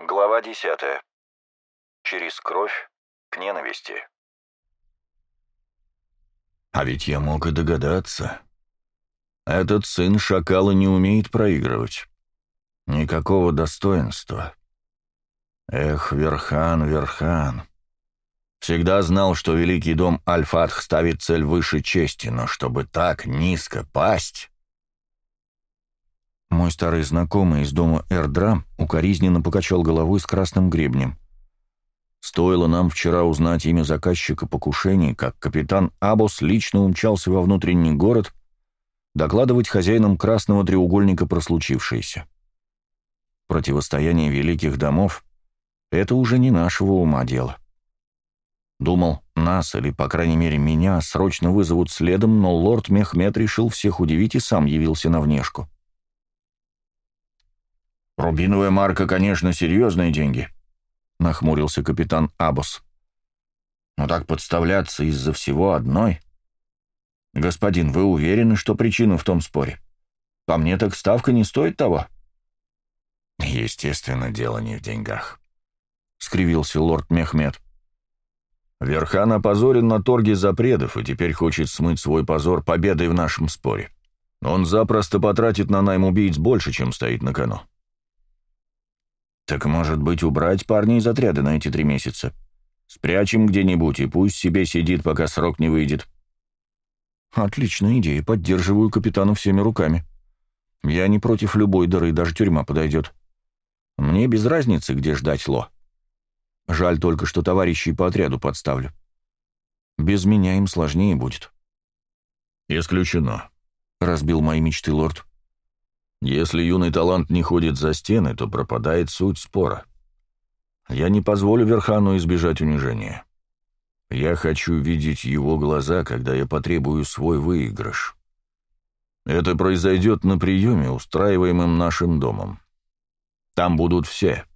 Глава 10. Через кровь к ненависти. А ведь я мог и догадаться. Этот сын шакала не умеет проигрывать. Никакого достоинства. Эх, Верхан, Верхан. Всегда знал, что великий дом Аль-Фатх ставит цель выше чести, но чтобы так низко пасть... Мой старый знакомый из дома Эрдрам укоризненно покачал головой с красным гребнем. Стоило нам вчера узнать имя заказчика покушений, как капитан Абус лично умчался во внутренний город докладывать хозяинам красного треугольника про случившееся. Противостояние великих домов — это уже не нашего ума дело. Думал, нас, или, по крайней мере, меня, срочно вызовут следом, но лорд Мехмед решил всех удивить и сам явился на внешку. «Рубиновая марка, конечно, серьезные деньги», — нахмурился капитан Абос. «Но так подставляться из-за всего одной...» «Господин, вы уверены, что причина в том споре? По мне так ставка не стоит того?» «Естественно, дело не в деньгах», — скривился лорд Мехмед. «Верхан опозорен на торге запредов и теперь хочет смыть свой позор победой в нашем споре. Он запросто потратит на найм убийц больше, чем стоит на кону. «Так, может быть, убрать парня из отряда на эти три месяца? Спрячем где-нибудь, и пусть себе сидит, пока срок не выйдет». «Отличная идея, поддерживаю капитана всеми руками. Я не против любой дыры, даже тюрьма подойдет. Мне без разницы, где ждать Ло. Жаль только, что товарищей по отряду подставлю. Без меня им сложнее будет». «Исключено», — разбил мои мечты лорд. Если юный талант не ходит за стены, то пропадает суть спора. Я не позволю Верхану избежать унижения. Я хочу видеть его глаза, когда я потребую свой выигрыш. Это произойдет на приеме, устраиваемом нашим домом. Там будут все.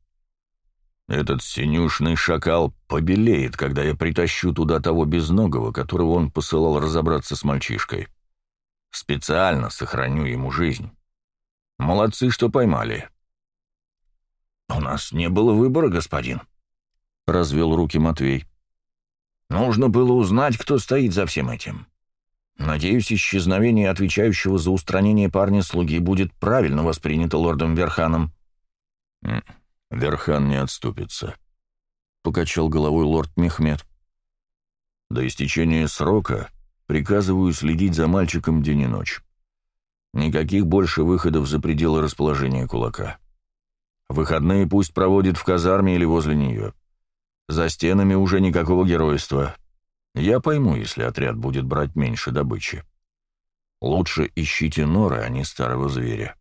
Этот синюшный шакал побелеет, когда я притащу туда того безногого, которого он посылал разобраться с мальчишкой. Специально сохраню ему жизнь. Молодцы, что поймали. У нас не было выбора, господин, — развел руки Матвей. Нужно было узнать, кто стоит за всем этим. Надеюсь, исчезновение отвечающего за устранение парня-слуги будет правильно воспринято лордом Верханом. Верхан не отступится, — покачал головой лорд Мехмед. До истечения срока приказываю следить за мальчиком день и ночь. Никаких больше выходов за пределы расположения кулака. Выходные пусть проводит в казарме или возле нее. За стенами уже никакого геройства. Я пойму, если отряд будет брать меньше добычи. Лучше ищите норы, а не старого зверя.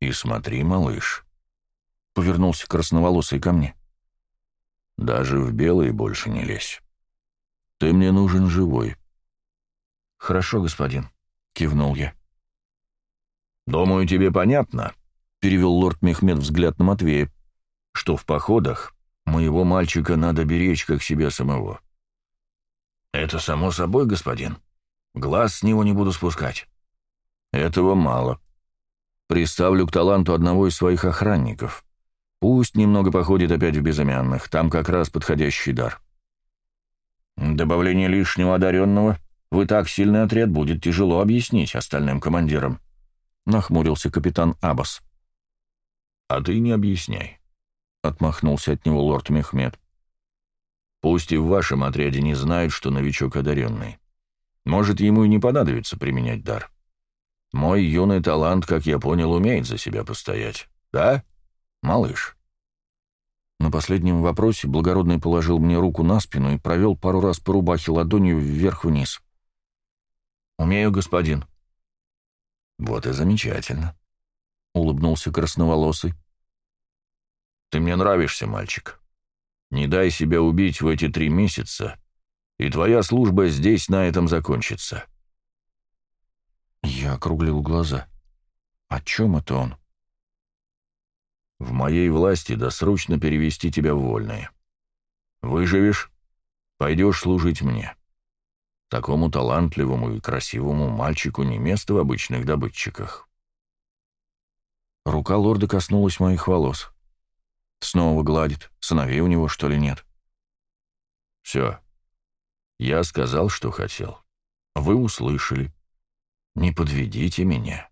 И смотри, малыш. Повернулся красноволосый ко мне. Даже в белые больше не лезь. Ты мне нужен живой. Хорошо, господин, кивнул я. «Думаю, тебе понятно», — перевел лорд Мехмед взгляд на Матвея, «что в походах моего мальчика надо беречь как себя самого». «Это само собой, господин. Глаз с него не буду спускать». «Этого мало. Приставлю к таланту одного из своих охранников. Пусть немного походит опять в безымянных, там как раз подходящий дар». «Добавление лишнего одаренного в и так сильный отряд будет тяжело объяснить остальным командирам», — нахмурился капитан Абас. «А ты не объясняй», — отмахнулся от него лорд Мехмед. «Пусть и в вашем отряде не знают, что новичок одаренный. Может, ему и не понадобится применять дар. Мой юный талант, как я понял, умеет за себя постоять. Да, малыш?» На последнем вопросе благородный положил мне руку на спину и провел пару раз по рубахе ладонью вверх-вниз. «Умею, господин», «Вот и замечательно», — улыбнулся красноволосый. «Ты мне нравишься, мальчик. Не дай себя убить в эти три месяца, и твоя служба здесь на этом закончится». Я округлил глаза. «О чем это он?» «В моей власти досрочно перевести тебя в вольное. Выживешь — пойдешь служить мне». Такому талантливому и красивому мальчику не место в обычных добытчиках. Рука лорда коснулась моих волос. Снова гладит. Сыновей у него, что ли, нет? Все. Я сказал, что хотел. Вы услышали. Не подведите меня.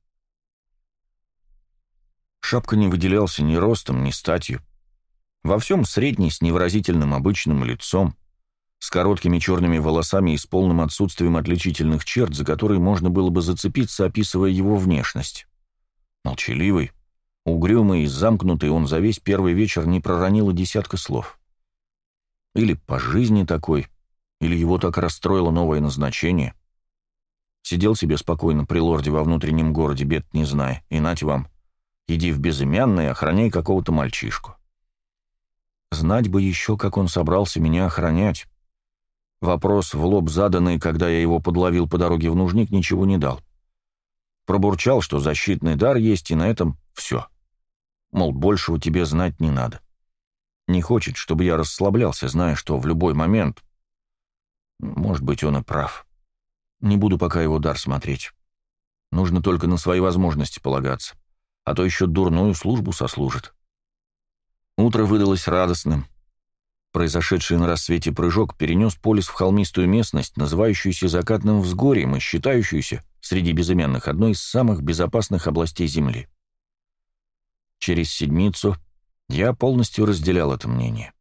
Шапка не выделялся ни ростом, ни статью. Во всем средний, с невыразительным обычным лицом, с короткими черными волосами и с полным отсутствием отличительных черт, за которые можно было бы зацепиться, описывая его внешность. Молчаливый, угрюмый и замкнутый, он за весь первый вечер не проронил и десятка слов. Или по жизни такой, или его так расстроило новое назначение. Сидел себе спокойно при лорде во внутреннем городе, бед не зная, и нате вам, иди в безымянный, охраняй какого-то мальчишку. Знать бы еще, как он собрался меня охранять. Вопрос, в лоб заданный, когда я его подловил по дороге в нужник, ничего не дал. Пробурчал, что защитный дар есть, и на этом все. Мол, большего тебе знать не надо. Не хочет, чтобы я расслаблялся, зная, что в любой момент... Может быть, он и прав. Не буду пока его дар смотреть. Нужно только на свои возможности полагаться, а то еще дурную службу сослужит. Утро выдалось радостным. Произошедший на рассвете прыжок перенес полис в холмистую местность, называющуюся закатным взгорьем и считающуюся, среди безымянных, одной из самых безопасных областей Земли. Через седмицу я полностью разделял это мнение.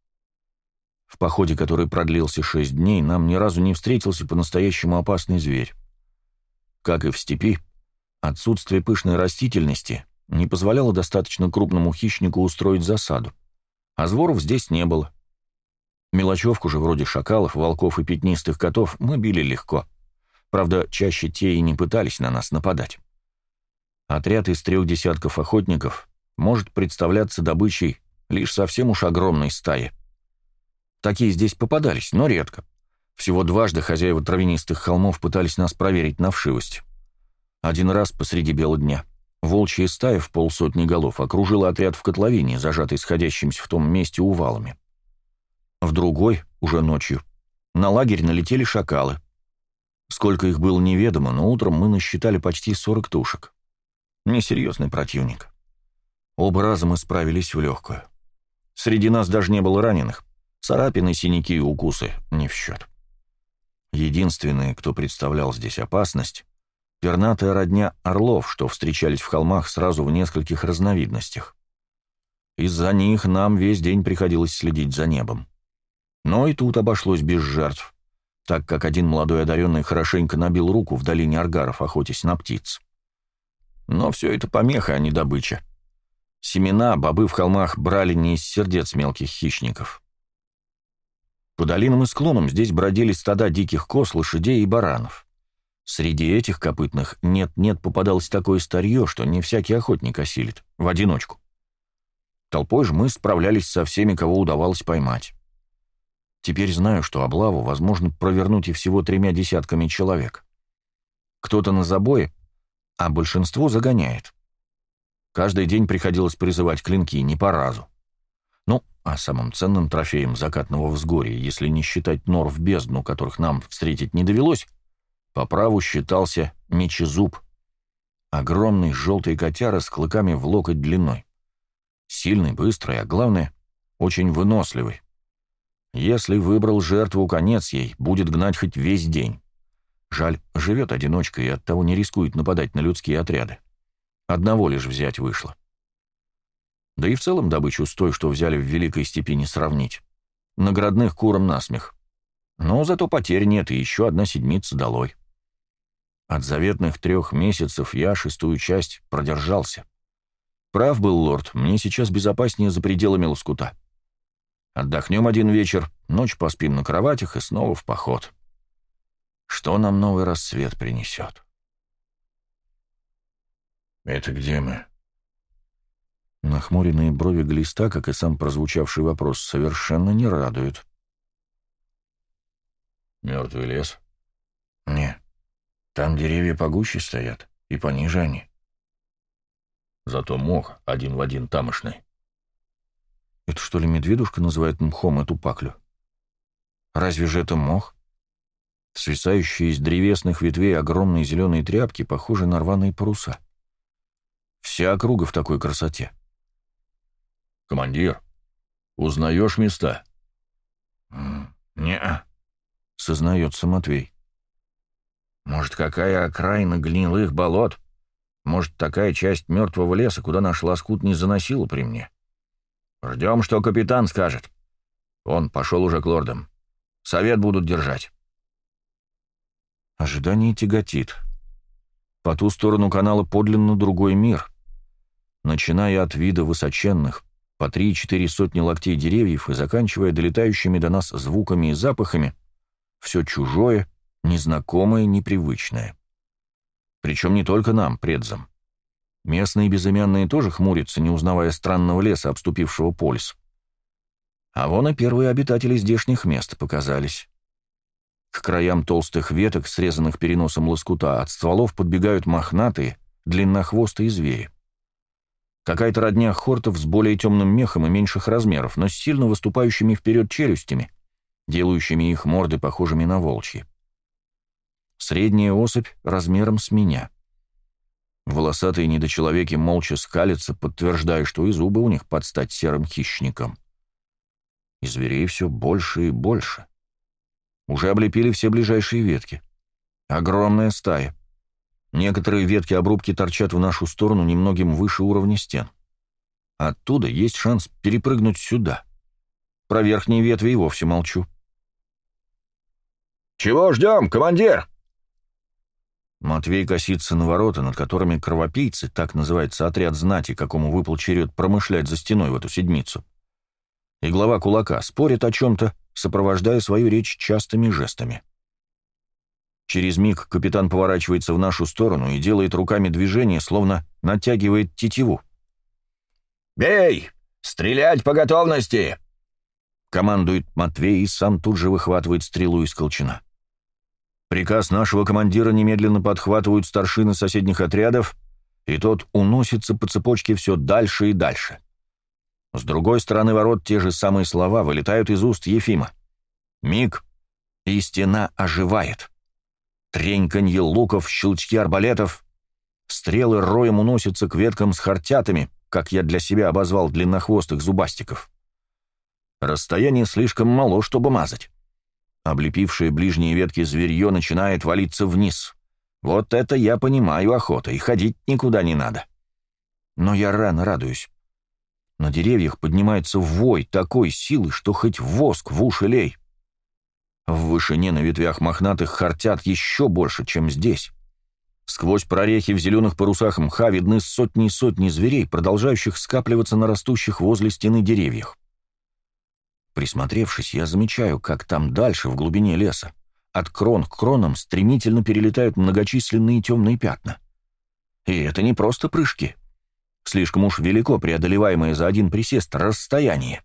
В походе, который продлился шесть дней, нам ни разу не встретился по-настоящему опасный зверь. Как и в степи, отсутствие пышной растительности не позволяло достаточно крупному хищнику устроить засаду, а зворов здесь не было. Мелочевку же, вроде шакалов, волков и пятнистых котов, мы били легко. Правда, чаще те и не пытались на нас нападать. Отряд из трех десятков охотников может представляться добычей лишь совсем уж огромной стаи. Такие здесь попадались, но редко. Всего дважды хозяева травянистых холмов пытались нас проверить на вшивость. Один раз посреди бела дня волчья стая в полсотни голов окружила отряд в котловине, зажатый сходящимся в том месте увалами. В другой, уже ночью, на лагерь налетели шакалы. Сколько их было неведомо, но утром мы насчитали почти 40 тушек. Несерьезный противник. Оба раза мы справились в легкую. Среди нас даже не было раненых. Царапины, синяки и укусы не в счет. Единственные, кто представлял здесь опасность, пернатая родня орлов, что встречались в холмах сразу в нескольких разновидностях. Из-за них нам весь день приходилось следить за небом. Но и тут обошлось без жертв, так как один молодой одаренный хорошенько набил руку в долине Аргаров, охотясь на птиц. Но все это помеха, а не добыча. Семена бобы в холмах брали не из сердец мелких хищников. По долинам и склонам здесь бродили стада диких коз, лошадей и баранов. Среди этих копытных нет-нет попадалось такое старье, что не всякий охотник осилит, в одиночку. Толпой же мы справлялись со всеми, кого удавалось поймать. Теперь знаю, что облаву возможно провернуть и всего тремя десятками человек. Кто-то на забое, а большинство загоняет. Каждый день приходилось призывать клинки, не по разу. Ну, а самым ценным трофеем закатного взгорья, если не считать нор в бездну, которых нам встретить не довелось, по праву считался мечезуб. Огромный желтый котяра с клыками в локоть длиной. Сильный, быстрый, а главное, очень выносливый. Если выбрал жертву, конец ей, будет гнать хоть весь день. Жаль, живет одиночкой и оттого не рискует нападать на людские отряды. Одного лишь взять вышло. Да и в целом добычу с той, что взяли в Великой Степи, не сравнить. Наградных курам насмех. Но зато потерь нет, и еще одна седмица долой. От заветных трех месяцев я шестую часть продержался. Прав был лорд, мне сейчас безопаснее за пределами лоскута. Отдохнем один вечер, ночь поспим на кроватях и снова в поход. Что нам новый рассвет принесет? «Это где мы?» Нахмуренные брови глиста, как и сам прозвучавший вопрос, совершенно не радуют. «Мертвый лес?» «Не. Там деревья погуще стоят, и пониже они». «Зато мох один в один тамошный». Это что ли медведушка называет мхом эту паклю? Разве же это мох? Свисающие из древесных ветвей огромные зеленые тряпки, похожи на рваные паруса. Вся округа в такой красоте. «Командир, Узнаешь места?» «Не-а», сознается Матвей. «Может, какая окраина гнилых болот? Может, такая часть мертвого леса, куда наш лоскут не заносила при мне? Ждем, что капитан скажет. Он пошел уже к лордам. Совет будут держать». Ожидание тяготит. По ту сторону канала подлинно другой мир. Начиная от вида высоченных, по три-четыре сотни локтей деревьев и заканчивая долетающими до нас звуками и запахами, все чужое, незнакомое, непривычное. Причем не только нам, предзам. Местные безымянные тоже хмурятся, не узнавая странного леса, обступившего полис. А вон и первые обитатели здешних мест показались. К краям толстых веток, срезанных переносом лоскута, от стволов подбегают мохнатые, длиннохвостые звери. Какая-то родня хортов с более темным мехом и меньших размеров, но с сильно выступающими вперед челюстями, делающими их морды похожими на волчьи. Средняя особь размером с меня. Волосатые недочеловеки молча скалятся, подтверждая, что и зубы у них под стать серым хищником. И зверей все больше и больше. Уже облепили все ближайшие ветки. Огромная стая. Некоторые ветки-обрубки торчат в нашу сторону немногим выше уровня стен. Оттуда есть шанс перепрыгнуть сюда. Про верхние ветви и вовсе молчу. «Чего ждем, командир?» Матвей косится на ворота, над которыми кровопийцы, так называется отряд знати, какому выпал черед промышлять за стеной в эту седмицу. И глава кулака спорит о чем-то, сопровождая свою речь частыми жестами. Через миг капитан поворачивается в нашу сторону и делает руками движение, словно натягивает тетиву. «Бей! Стрелять по готовности!» Командует Матвей и сам тут же выхватывает стрелу из колчана. Приказ нашего командира немедленно подхватывают старшины соседних отрядов, и тот уносится по цепочке все дальше и дальше. С другой стороны ворот те же самые слова вылетают из уст Ефима. Миг, и стена оживает треньканье луков, щелчки арбалетов. Стрелы роем уносятся к веткам с хартятами, как я для себя обозвал длиннохвостых зубастиков. Расстояние слишком мало, чтобы мазать. Облепившее ближние ветки зверье начинает валиться вниз. Вот это я понимаю охота, и ходить никуда не надо. Но я рано радуюсь. На деревьях поднимается вой такой силы, что хоть воск в уши лей. В вышине на ветвях мохнатых хартят еще больше, чем здесь. Сквозь прорехи в зеленых парусах мха видны сотни и сотни зверей, продолжающих скапливаться на растущих возле стены деревьях. Присмотревшись, я замечаю, как там дальше, в глубине леса, от крон к кронам стремительно перелетают многочисленные темные пятна. И это не просто прыжки. Слишком уж велико преодолеваемое за один присест расстояние.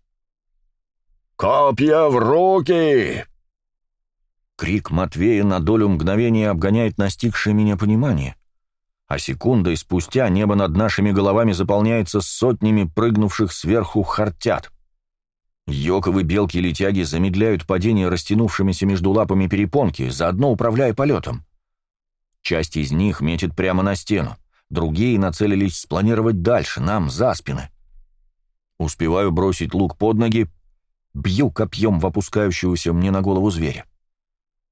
«Копья в руки!» Крик Матвея на долю мгновения обгоняет настигшее меня понимание, а секундой спустя небо над нашими головами заполняется сотнями прыгнувших сверху хартят. Йоковы белки-летяги замедляют падение растянувшимися между лапами перепонки, заодно управляя полетом. Часть из них метит прямо на стену, другие нацелились спланировать дальше, нам за спины. Успеваю бросить лук под ноги, бью копьем в опускающегося мне на голову зверя.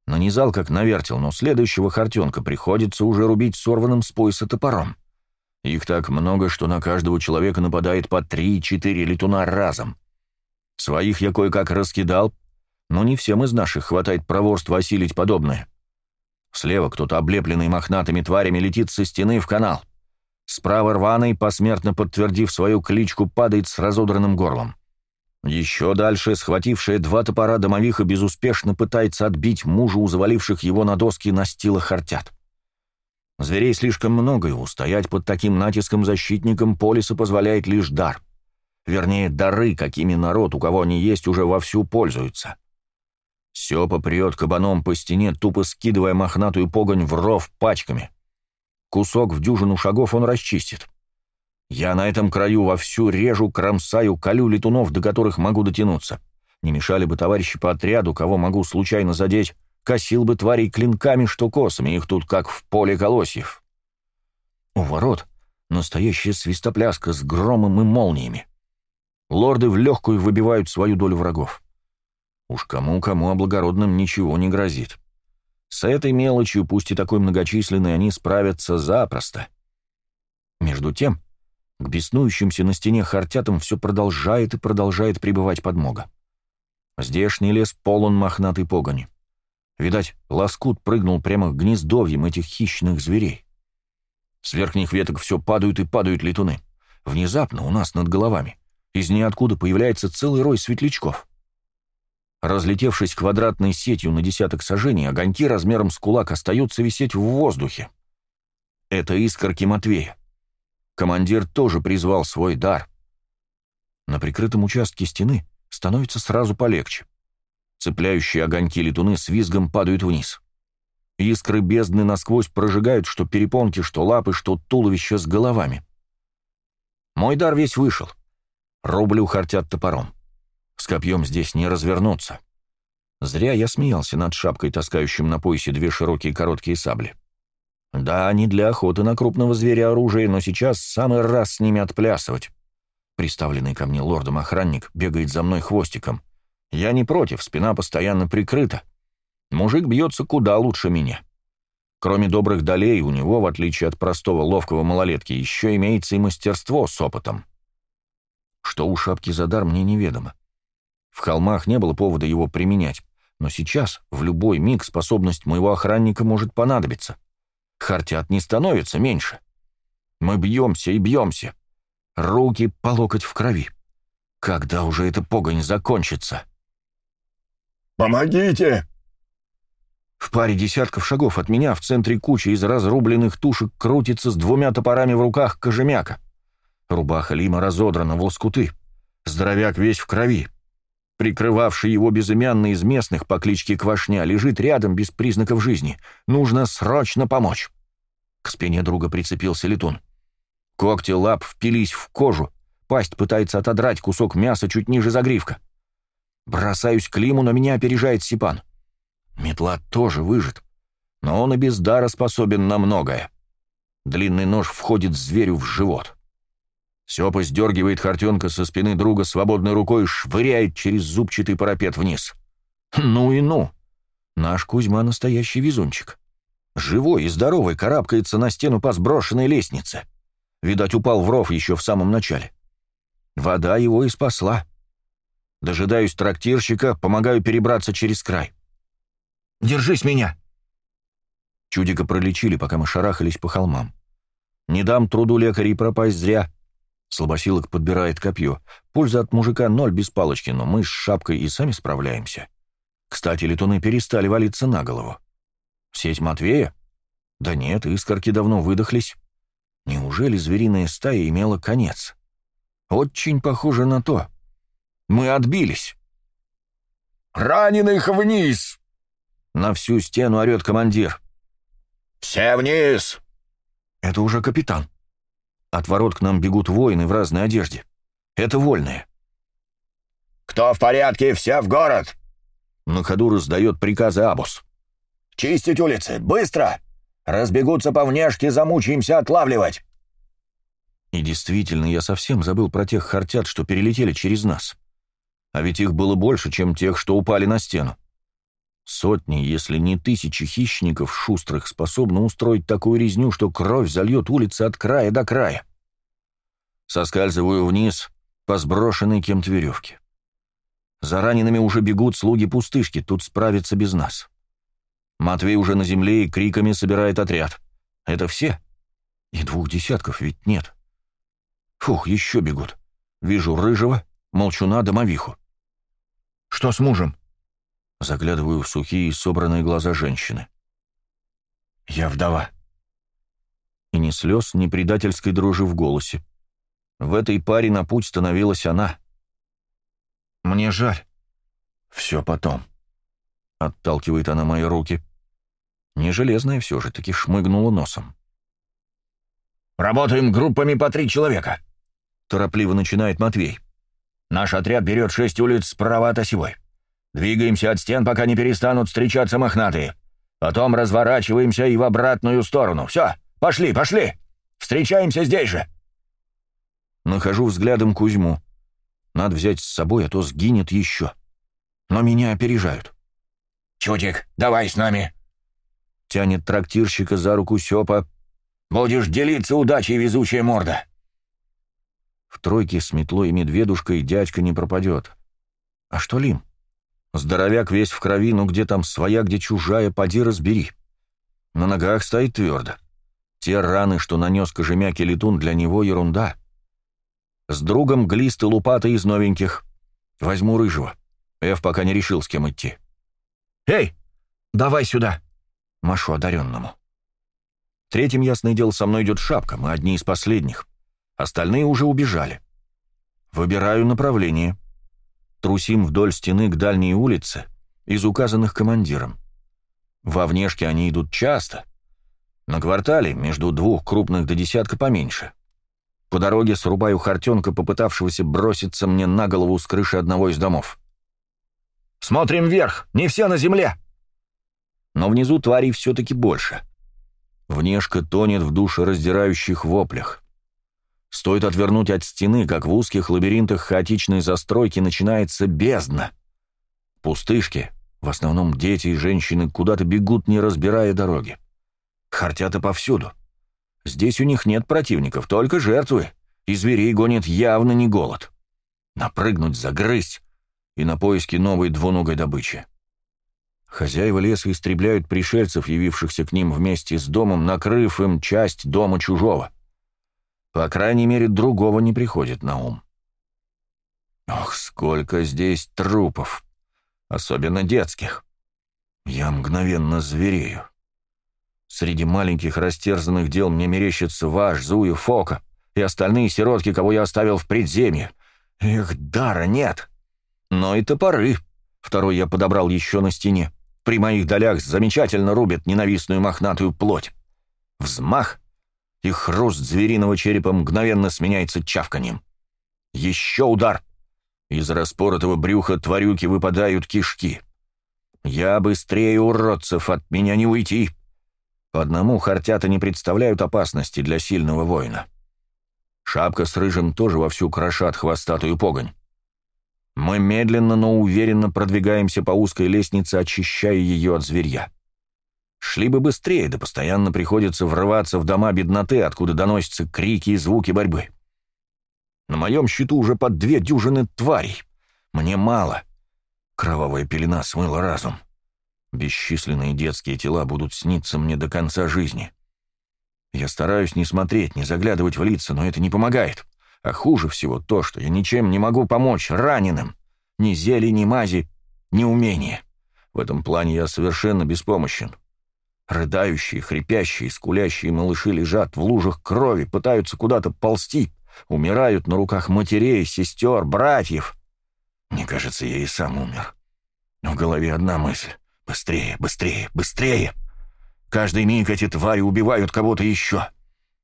Нанизал как навертел, но следующего хартенка приходится уже рубить сорванным с пояса топором. Их так много, что на каждого человека нападает по три-четыре летуна разом. Своих я кое-как раскидал, но не всем из наших хватает проворства осилить подобное. Слева кто-то, облепленный мохнатыми тварями, летит со стены в канал. Справа рваный, посмертно подтвердив свою кличку, падает с разодранным горлом. Еще дальше, схватившая два топора домовиха, безуспешно пытается отбить мужа у заваливших его на доски настила хартят. Зверей слишком много, и устоять под таким натиском защитникам полиса позволяет лишь дар. Вернее, дары, какими народ, у кого они есть, уже вовсю пользуются. Сёпа прет кабаном по стене, тупо скидывая мохнатую погонь в ров пачками. Кусок в дюжину шагов он расчистит. Я на этом краю вовсю режу, кромсаю, колю летунов, до которых могу дотянуться. Не мешали бы товарищи по отряду, кого могу случайно задеть, косил бы тварей клинками, что косами, их тут как в поле колосьев. У ворот настоящая свистопляска с громом и молниями. Лорды в легкую выбивают свою долю врагов. Уж кому-кому, а благородным ничего не грозит. С этой мелочью, пусть и такой многочисленной, они справятся запросто. Между тем, к беснующимся на стене хартятам все продолжает и продолжает пребывать подмога. Здешний лес полон мохнатой погони. Видать, лоскут прыгнул прямо к гнездовьям этих хищных зверей. С верхних веток все падают и падают летуны. Внезапно у нас над головами из ниоткуда появляется целый рой светлячков. Разлетевшись квадратной сетью на десяток сажений, огоньки размером с кулак остаются висеть в воздухе. Это искорки Матвея. Командир тоже призвал свой дар. На прикрытом участке стены становится сразу полегче. Цепляющие огоньки летуны с визгом падают вниз. Искры бездны насквозь прожигают что перепонки, что лапы, что туловище с головами. Мой дар весь вышел. Рублю хартят топором. С копьем здесь не развернуться. Зря я смеялся над шапкой, таскающим на поясе две широкие короткие сабли. Да, не для охоты на крупного зверя оружие, но сейчас самый раз с ними отплясывать. Приставленный ко мне лордом охранник бегает за мной хвостиком. Я не против, спина постоянно прикрыта. Мужик бьется куда лучше меня. Кроме добрых долей, у него, в отличие от простого ловкого малолетки, еще имеется и мастерство с опытом. Что у шапки за дар, мне неведомо. В холмах не было повода его применять, но сейчас, в любой миг, способность моего охранника может понадобиться. Хартят не становится меньше. Мы бьемся и бьемся. Руки по локоть в крови. Когда уже эта погонь закончится? «Помогите!» В паре десятков шагов от меня в центре кучи из разрубленных тушек крутится с двумя топорами в руках кожемяка. Рубаха Лима разодрана в лоскуты. Здоровяк весь в крови. Прикрывавший его безымянный из местных по кличке Квашня лежит рядом без признаков жизни. Нужно срочно помочь. К спине друга прицепился летун. Когти лап впились в кожу. Пасть пытается отодрать кусок мяса чуть ниже загривка. Бросаюсь к Лиму, но меня опережает Сипан. Метла тоже выжит, но он и без дара способен на многое. Длинный нож входит зверю в живот. Сёпа сдергивает хартенка со спины друга свободной рукой и швыряет через зубчатый парапет вниз. Ну и ну! Наш Кузьма настоящий везунчик. Живой и здоровый карабкается на стену по сброшенной лестнице. Видать, упал в ров еще в самом начале. Вода его и спасла. Дожидаюсь трактирщика, помогаю перебраться через край. «Держись меня!» Чудика пролечили, пока мы шарахались по холмам. Не дам труду лекарей пропасть зря. Слабосилок подбирает копье. Польза от мужика ноль без палочки, но мы с шапкой и сами справляемся. Кстати, летуны перестали валиться на голову. Сеть Матвея? Да нет, искорки давно выдохлись. Неужели звериная стая имела конец? Очень похоже на то. Мы отбились. «Раненых вниз!» На всю стену орет командир. «Все вниз!» Это уже капитан. От ворот к нам бегут воины в разной одежде. Это вольные. «Кто в порядке, все в город!» На ходу раздает приказы Абус. «Чистить улицы! Быстро! Разбегутся по внешке, замучаемся отлавливать!» И действительно, я совсем забыл про тех хартят, что перелетели через нас. А ведь их было больше, чем тех, что упали на стену. Сотни, если не тысячи хищников шустрых способны устроить такую резню, что кровь зальет улицы от края до края. Соскальзываю вниз по сброшенной кем-то веревке. За ранеными уже бегут слуги пустышки, тут справятся без нас. Матвей уже на земле и криками собирает отряд. Это все? И двух десятков ведь нет. Фух, еще бегут. Вижу рыжего, молчуна, домовиху. «Что с мужем?» Заглядываю в сухие, собранные глаза женщины. «Я вдова». И ни слез, ни предательской дрожи в голосе. В этой паре на путь становилась она. «Мне жаль. Все потом». Отталкивает она мои руки. Не железная все же, таки шмыгнула носом. «Работаем группами по три человека», — торопливо начинает Матвей. «Наш отряд берет шесть улиц справа от осевой. Двигаемся от стен, пока не перестанут встречаться мохнатые. Потом разворачиваемся и в обратную сторону. Все, пошли, пошли! Встречаемся здесь же!» Нахожу взглядом Кузьму. Надо взять с собой, а то сгинет еще. Но меня опережают. «Чудик, давай с нами!» Тянет трактирщика за руку Сёпа. «Будешь делиться удачей, везучая морда!» В тройке с метлой и медведушкой дядька не пропадет. А что Лим? Здоровяк весь в крови, ну где там своя, где чужая, поди разбери. На ногах стоит твердо. Те раны, что нанес кожемяки летун, для него ерунда. С другом глист и лупата из новеньких. Возьму рыжего. Эв пока не решил, с кем идти. «Эй, давай сюда!» Машу одаренному. Третьим, ясное дело, со мной идет шапка, мы одни из последних. Остальные уже убежали. Выбираю направление. Трусим вдоль стены к дальней улице, из указанных командиром. Во внешке они идут часто. На квартале между двух крупных до десятка поменьше. По дороге срубаю хартенка, попытавшегося броситься мне на голову с крыши одного из домов. «Смотрим вверх! Не все на земле!» Но внизу тварей все-таки больше. Внешка тонет в душераздирающих воплях. Стоит отвернуть от стены, как в узких лабиринтах хаотичной застройки начинается бездна. Пустышки, в основном дети и женщины, куда-то бегут, не разбирая дороги. Хартята повсюду. Здесь у них нет противников, только жертвы, и зверей гонит явно не голод. Напрыгнуть, загрызть и на поиски новой двуногой добычи. Хозяева леса истребляют пришельцев, явившихся к ним вместе с домом, накрыв им часть дома чужого. По крайней мере, другого не приходит на ум. Ох, сколько здесь трупов, особенно детских. Я мгновенно зверею. Среди маленьких растерзанных дел мне мерещится ваш, Зуя, Фока и остальные сиротки, кого я оставил в предземье. Эх, дара нет. Но и топоры. Второй я подобрал еще на стене. При моих долях замечательно рубят ненавистную мохнатую плоть. Взмах, и хруст звериного черепа мгновенно сменяется чавканием. Еще удар. Из распоротого брюха тварюки выпадают кишки. Я быстрее уродцев, от меня не уйти. По одному хартята не представляют опасности для сильного воина. Шапка с рыжим тоже вовсю крошат хвостатую погонь. Мы медленно, но уверенно продвигаемся по узкой лестнице, очищая ее от зверья. Шли бы быстрее, да постоянно приходится врываться в дома бедноты, откуда доносятся крики и звуки борьбы. На моем счету уже под две дюжины тварей. Мне мало. Кровавая пелена смыла разум. Бесчисленные детские тела будут сниться мне до конца жизни. Я стараюсь не смотреть, не заглядывать в лица, но это не помогает. А хуже всего то, что я ничем не могу помочь раненым. Ни зели, ни мази, ни умения. В этом плане я совершенно беспомощен. Рыдающие, хрипящие, скулящие малыши лежат в лужах крови, пытаются куда-то ползти, умирают на руках матерей, сестер, братьев. Мне кажется, я и сам умер. Но в голове одна мысль. Быстрее, быстрее, быстрее. Каждый миг эти твари убивают кого-то еще.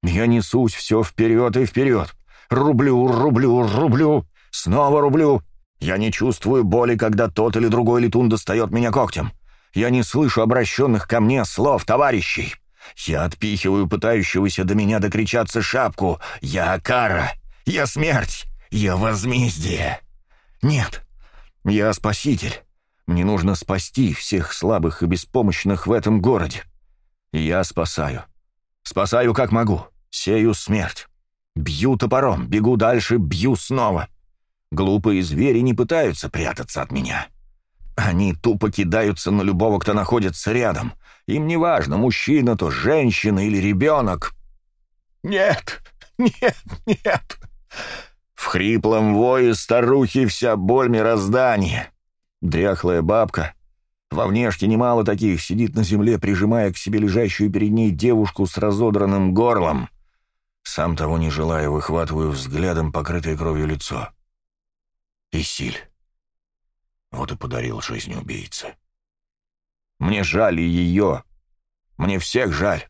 Я несусь все вперед и вперед. Рублю, рублю, рублю. Снова рублю. Я не чувствую боли, когда тот или другой летун достает меня когтем. Я не слышу обращенных ко мне слов товарищей. Я отпихиваю пытающегося до меня докричаться шапку. Я кара. Я смерть. Я возмездие. Нет, я спаситель. Мне нужно спасти всех слабых и беспомощных в этом городе. Я спасаю. Спасаю как могу. Сею смерть. Бью топором, бегу дальше, бью снова. Глупые звери не пытаются прятаться от меня. Они тупо кидаются на любого, кто находится рядом. Им не важно, мужчина то, женщина или ребенок. «Нет, нет, нет!» В хриплом вое старухи вся боль мироздания. Дряхлая бабка, во внешке немало таких, сидит на земле, прижимая к себе лежащую перед ней девушку с разодранным горлом. Сам того не желая, выхватываю взглядом покрытое кровью лицо. Исиль. Вот и подарил жизнь убийце. Мне жаль и ее. Мне всех жаль.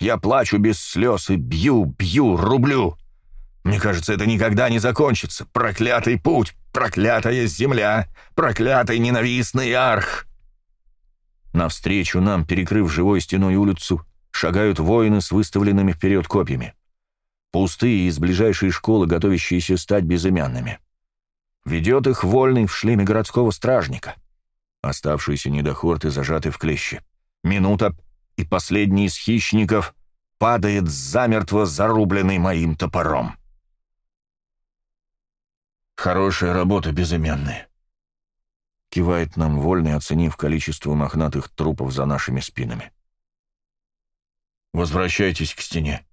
Я плачу без слез и бью, бью, рублю. Мне кажется, это никогда не закончится. Проклятый путь, проклятая земля, проклятый ненавистный арх. Навстречу нам, перекрыв живой стеной улицу, шагают воины с выставленными вперед копьями. Пустые из ближайшей школы, готовящиеся стать безымянными. Ведет их вольный в шлеме городского стражника. Оставшиеся недохорты зажаты в клещи. Минута, и последний из хищников падает замертво зарубленный моим топором. «Хорошая работа, безымянная», — кивает нам вольный, оценив количество мохнатых трупов за нашими спинами. «Возвращайтесь к стене.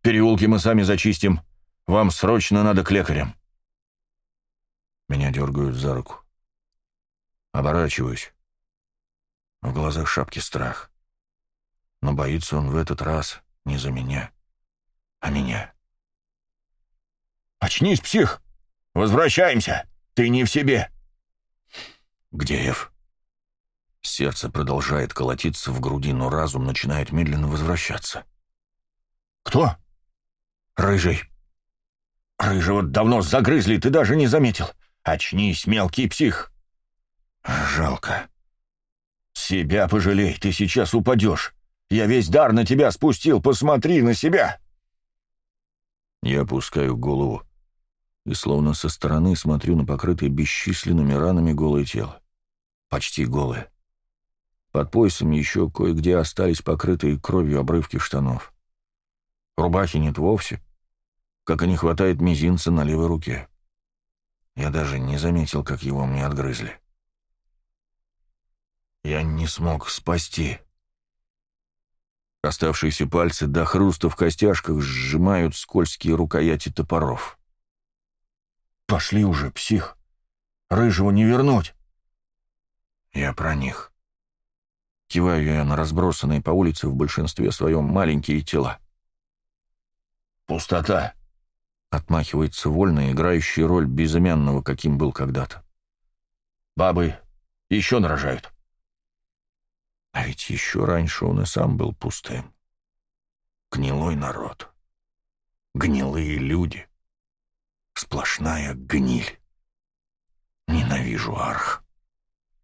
Переулки мы сами зачистим. Вам срочно надо к лекарям». Меня дергают за руку. Оборачиваюсь. В глазах шапки страх. Но боится он в этот раз не за меня, а меня. «Очнись, псих! Возвращаемся! Ты не в себе!» «Где Эв?» Сердце продолжает колотиться в груди, но разум начинает медленно возвращаться. «Кто?» «Рыжий». «Рыжего давно загрызли, ты даже не заметил. Очнись, мелкий псих!» «Жалко». «Себя пожалей, ты сейчас упадешь. Я весь дар на тебя спустил, посмотри на себя!» Я опускаю голову и словно со стороны смотрю на покрытое бесчисленными ранами голое тело. Почти голое. Под поясом еще кое-где остались покрытые кровью обрывки штанов. Рубахи нет вовсе, как и не хватает мизинца на левой руке. Я даже не заметил, как его мне отгрызли. Я не смог спасти. Оставшиеся пальцы до хруста в костяшках сжимают скользкие рукояти топоров. «Пошли уже, псих! Рыжего не вернуть!» Я про них. Киваю я на разбросанные по улице в большинстве своем маленькие тела. «Пустота!» — отмахивается вольно, играющий роль безымянного, каким был когда-то. «Бабы еще нарожают!» А ведь еще раньше он и сам был пустым. Гнилой народ. Гнилые люди. Сплошная гниль. Ненавижу Арх.